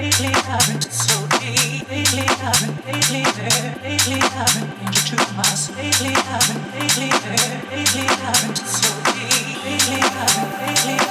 Lately I've been so deep. Lately I've been, lately I've been. lately, there. Lately, I've been so deep. Lately, I've been, lately.